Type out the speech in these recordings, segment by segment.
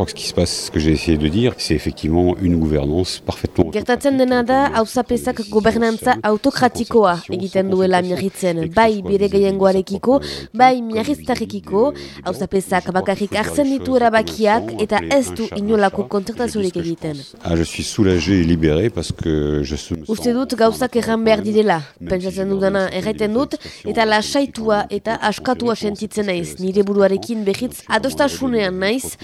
crois que ce qui se passe, ce que j'ai essayé de dire, c'est effectivement une gouvernance parfaitement. Gertatzen dena da, hauzapezak gobernantza autokratikoa egiten duela miarritzen, bai bire gehiengoarekiko, bai miarriztarrekiko, hauzapezak bakarrik hartzen ditu erabakiak eta ez du inolako kontraktaziorik egiten. Ah, je suis soulagé et libéré parce que je suis... Uste dut gauzak erran behar direla, pentsatzen dudana erraiten dut, eta lasaitua eta askatua sentitzen naiz, nire buruarekin behitz adostasunean naiz,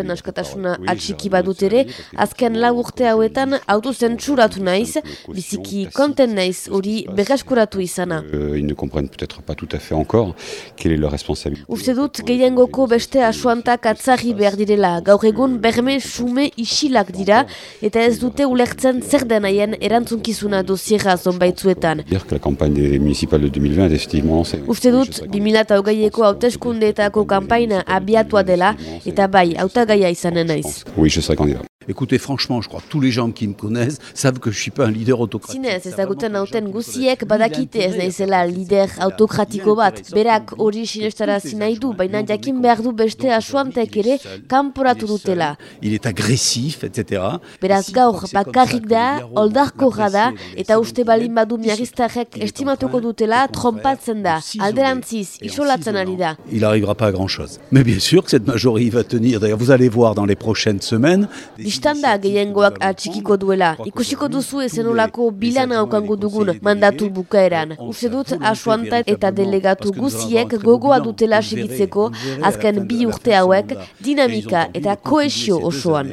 adierazpen askatasuna atxiki badut ere, azken lau urte hauetan autozentsuratu naiz, biziki konten naiz hori berreskuratu izana. Euh, ils ne comprennent peut-être pas tout à fait encore quelle est leur responsabilité. Uste dut gehiengoko beste asuantak atzarri behar direla, gaur egun berme sume isilak dira, eta ez dute ulertzen zer denaien erantzunkizuna dosiera zonbaitzuetan. Dire que la campagne des municipales de 2020, effectivement, c'est... Uste dut, 2008ko hauteskundeetako kanpaina abiatua dela, eta bai, hautagaia izanen naiz. Oui, je serai candidat. Écoutez, franchement, je crois que tous les gens qui me connaissent savent que je suis pas un leader autocratique. Zinez, ezaguten hauten guziek badakite ez naizela lider autokratiko bat. Berak hori sinestarazi nahi du, baina jakin behar du beste asuantek ere kanporatu dutela. Il est agressif, etc. Beraz gaur bakarrik da, oldarkorra da, eta uste balin badu miagistarrek estimatuko dutela trompatzen da. Alderantziz, isolatzen ari da. Il n'arrivera pas à grand-chose. Mais bien sûr que cette majorité va tenir. D'ailleurs, vous allez voir dans les prochaines semaines. Bistan da gehiengoak atxikiko duela. Ikusiko duzu ezenolako bilana aukango dugun mandatu bukaeran. Uste dut asuanta eta delegatu guziek gogoa dutela segitzeko azken bi urte hauek dinamika eta koesio osoan.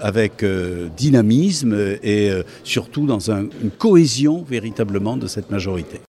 Avec euh, dynamisme et euh, surtout dans un- une cohésion véritablement de cette majorité.